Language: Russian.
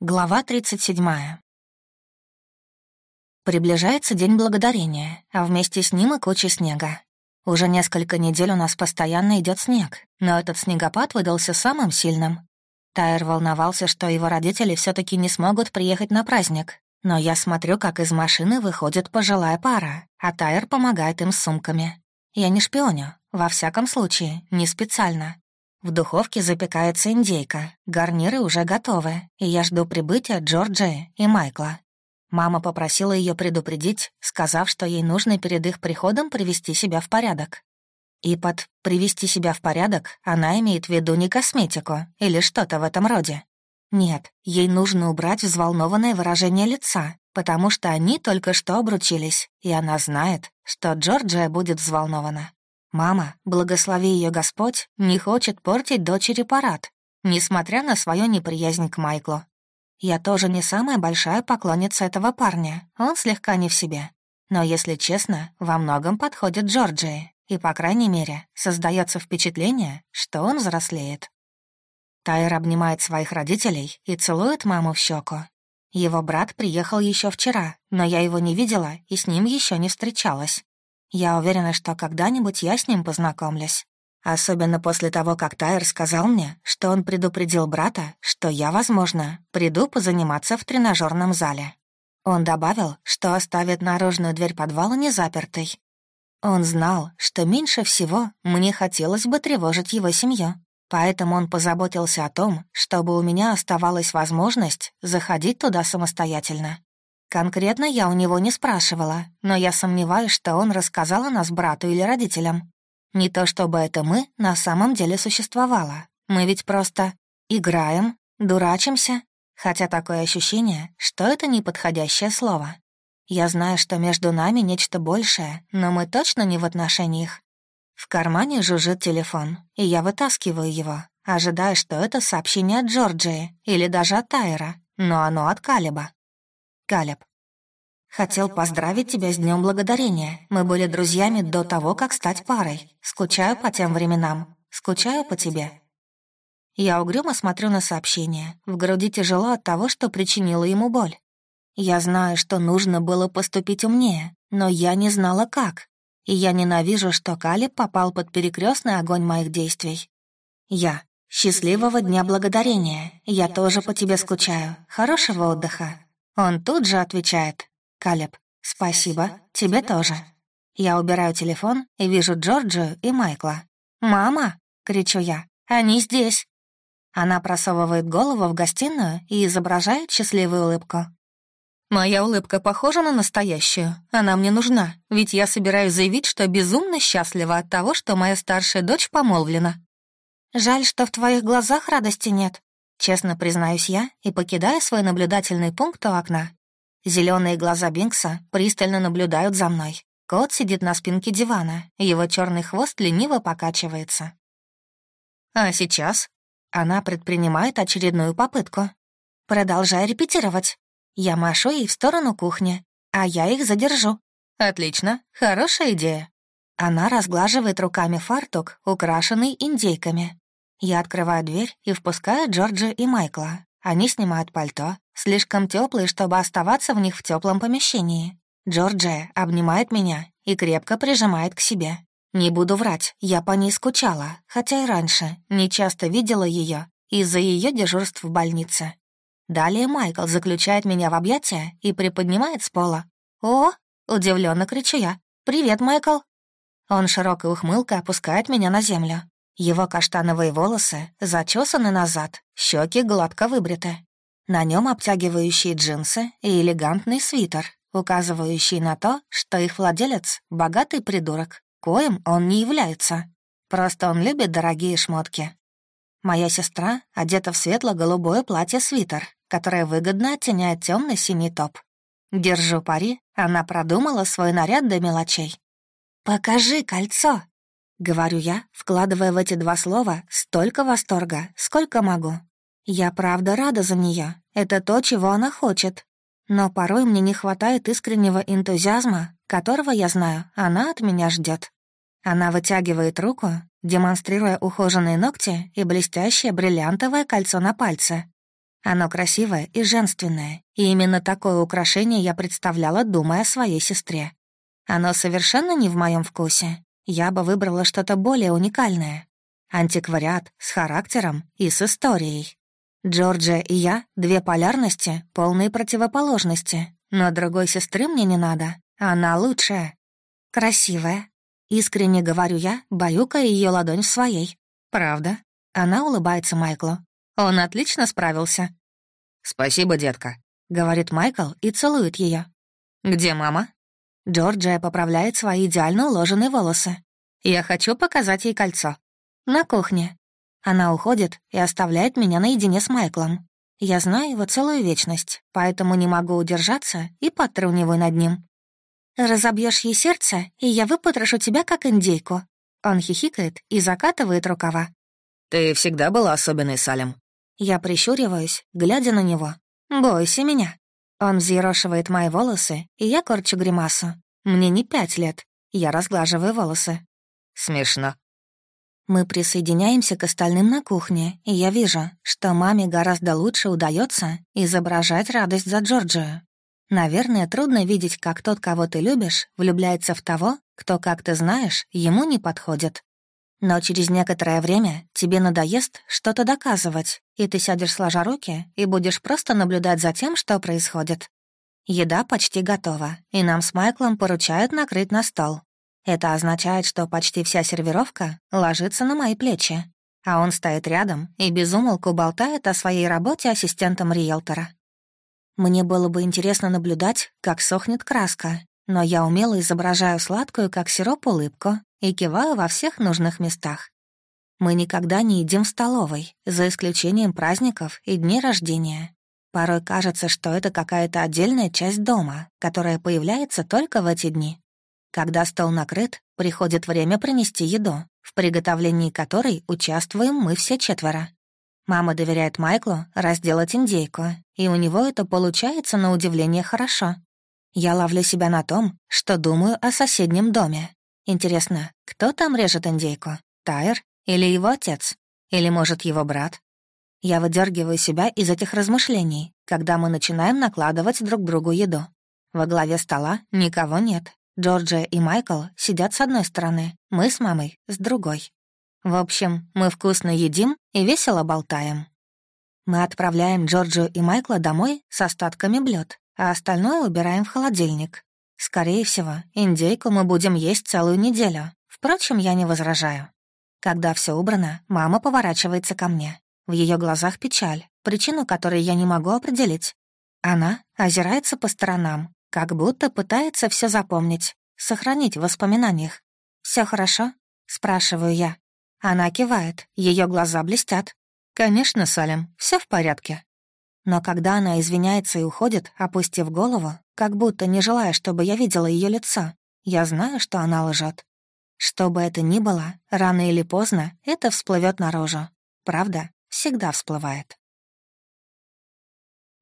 Глава 37. Приближается День Благодарения, а вместе с ним и куча снега. Уже несколько недель у нас постоянно идет снег, но этот снегопад выдался самым сильным. Тайр волновался, что его родители все таки не смогут приехать на праздник, но я смотрю, как из машины выходит пожилая пара, а Тайр помогает им с сумками. Я не шпионю, во всяком случае, не специально. В духовке запекается индейка, гарниры уже готовы, и я жду прибытия Джорджии и Майкла. Мама попросила ее предупредить, сказав, что ей нужно перед их приходом привести себя в порядок. И под «привести себя в порядок» она имеет в виду не косметику или что-то в этом роде. Нет, ей нужно убрать взволнованное выражение лица, потому что они только что обручились, и она знает, что Джорджия будет взволнована. Мама, благослови ее Господь, не хочет портить дочери парад, несмотря на свою неприязнь к Майклу. Я тоже не самая большая поклонница этого парня, он слегка не в себе. Но, если честно, во многом подходит Джорджии, и, по крайней мере, создается впечатление, что он взрослеет. Тайр обнимает своих родителей и целует маму в щеку. Его брат приехал еще вчера, но я его не видела и с ним еще не встречалась. Я уверена, что когда-нибудь я с ним познакомлюсь. Особенно после того, как Тайр сказал мне, что он предупредил брата, что я, возможно, приду позаниматься в тренажерном зале. Он добавил, что оставит наружную дверь подвала незапертой. Он знал, что меньше всего мне хотелось бы тревожить его семью, поэтому он позаботился о том, чтобы у меня оставалась возможность заходить туда самостоятельно. Конкретно я у него не спрашивала, но я сомневаюсь, что он рассказал о нас брату или родителям. Не то чтобы это мы на самом деле существовало. Мы ведь просто играем, дурачимся, хотя такое ощущение, что это неподходящее слово. Я знаю, что между нами нечто большее, но мы точно не в отношениях. В кармане жужжит телефон, и я вытаскиваю его, ожидая, что это сообщение от Джорджии или даже от Тайра, но оно от Калиба. Калеб. «Хотел поздравить тебя с Днем Благодарения. Мы были друзьями до того, как стать парой. Скучаю по тем временам. Скучаю по тебе». Я угрюмо смотрю на сообщение. В груди тяжело от того, что причинило ему боль. Я знаю, что нужно было поступить умнее, но я не знала, как. И я ненавижу, что Калеб попал под перекрестный огонь моих действий. Я. Счастливого Дня Благодарения. Я тоже по тебе скучаю. Хорошего отдыха. Он тут же отвечает. «Калеб, спасибо, тебе тоже». Я убираю телефон и вижу Джорджию и Майкла. «Мама!» — кричу я. «Они здесь!» Она просовывает голову в гостиную и изображает счастливую улыбку. «Моя улыбка похожа на настоящую. Она мне нужна, ведь я собираюсь заявить, что безумно счастлива от того, что моя старшая дочь помолвлена». «Жаль, что в твоих глазах радости нет», Честно признаюсь я и покидаю свой наблюдательный пункт у окна. Зеленые глаза Бинкса пристально наблюдают за мной. Кот сидит на спинке дивана, его черный хвост лениво покачивается. А сейчас она предпринимает очередную попытку. Продолжай репетировать. Я машу ей в сторону кухни, а я их задержу. Отлично, хорошая идея. Она разглаживает руками фартук, украшенный индейками. Я открываю дверь и впускаю Джорджа и Майкла. Они снимают пальто, слишком теплые, чтобы оставаться в них в теплом помещении. Джорджия обнимает меня и крепко прижимает к себе. Не буду врать, я по ней скучала, хотя и раньше не часто видела ее из-за ее дежурств в больнице. Далее Майкл заключает меня в объятия и приподнимает с пола. «О!» — удивленно кричу я. «Привет, Майкл!» Он широкой ухмылкой опускает меня на землю. Его каштановые волосы зачесаны назад, щеки гладко выбриты. На нем обтягивающие джинсы и элегантный свитер, указывающий на то, что их владелец — богатый придурок, коим он не является. Просто он любит дорогие шмотки. Моя сестра одета в светло-голубое платье-свитер, которое выгодно оттеняет темно синий топ. Держу пари, она продумала свой наряд до мелочей. «Покажи кольцо!» Говорю я, вкладывая в эти два слова столько восторга, сколько могу. Я правда рада за нее. Это то, чего она хочет. Но порой мне не хватает искреннего энтузиазма, которого, я знаю, она от меня ждет. Она вытягивает руку, демонстрируя ухоженные ногти и блестящее бриллиантовое кольцо на пальце. Оно красивое и женственное, и именно такое украшение я представляла, думая о своей сестре. Оно совершенно не в моем вкусе. Я бы выбрала что-то более уникальное. Антиквариат с характером и с историей. Джорджия и я — две полярности, полные противоположности. Но другой сестры мне не надо. Она лучшая. Красивая. Искренне говорю я, баюкая ее ладонь в своей. Правда. Она улыбается Майклу. Он отлично справился. «Спасибо, детка», — говорит Майкл и целует ее. «Где мама?» Джорджия поправляет свои идеально уложенные волосы. «Я хочу показать ей кольцо. На кухне». Она уходит и оставляет меня наедине с Майклом. Я знаю его целую вечность, поэтому не могу удержаться и подтруниваю над ним. Разобьешь ей сердце, и я выпотрошу тебя, как индейку». Он хихикает и закатывает рукава. «Ты всегда была особенной, Салем». Я прищуриваюсь, глядя на него. «Бойся меня». Он взъерошивает мои волосы, и я корчу гримасу. Мне не пять лет. Я разглаживаю волосы. Смешно. Мы присоединяемся к остальным на кухне, и я вижу, что маме гораздо лучше удается изображать радость за Джорджию. Наверное, трудно видеть, как тот, кого ты любишь, влюбляется в того, кто, как ты знаешь, ему не подходит. Но через некоторое время тебе надоест что-то доказывать, и ты сядешь сложа руки и будешь просто наблюдать за тем, что происходит. Еда почти готова, и нам с Майклом поручают накрыть на стол. Это означает, что почти вся сервировка ложится на мои плечи, а он стоит рядом и безумолку болтает о своей работе ассистентом риэлтора. Мне было бы интересно наблюдать, как сохнет краска, но я умело изображаю сладкую, как сироп, улыбку и киваю во всех нужных местах. Мы никогда не едим в столовой, за исключением праздников и дней рождения. Порой кажется, что это какая-то отдельная часть дома, которая появляется только в эти дни. Когда стол накрыт, приходит время принести еду, в приготовлении которой участвуем мы все четверо. Мама доверяет Майклу разделать индейку, и у него это получается на удивление хорошо. Я ловлю себя на том, что думаю о соседнем доме, Интересно, кто там режет индейку? Тайр или его отец? Или, может, его брат? Я выдергиваю себя из этих размышлений, когда мы начинаем накладывать друг другу еду. Во главе стола никого нет. Джорджия и Майкл сидят с одной стороны, мы с мамой — с другой. В общем, мы вкусно едим и весело болтаем. Мы отправляем Джорджию и Майкла домой с остатками блюд, а остальное убираем в холодильник. Скорее всего, индейку мы будем есть целую неделю. Впрочем, я не возражаю. Когда все убрано, мама поворачивается ко мне. В ее глазах печаль, причину которой я не могу определить. Она озирается по сторонам, как будто пытается все запомнить, сохранить в воспоминаниях. Все хорошо?» — спрашиваю я. Она кивает, ее глаза блестят. «Конечно, Салем, все в порядке». Но когда она извиняется и уходит, опустив голову, как будто не желая, чтобы я видела ее лицо, я знаю, что она лжет. Что бы это ни было, рано или поздно это всплывет наружу. Правда всегда всплывает.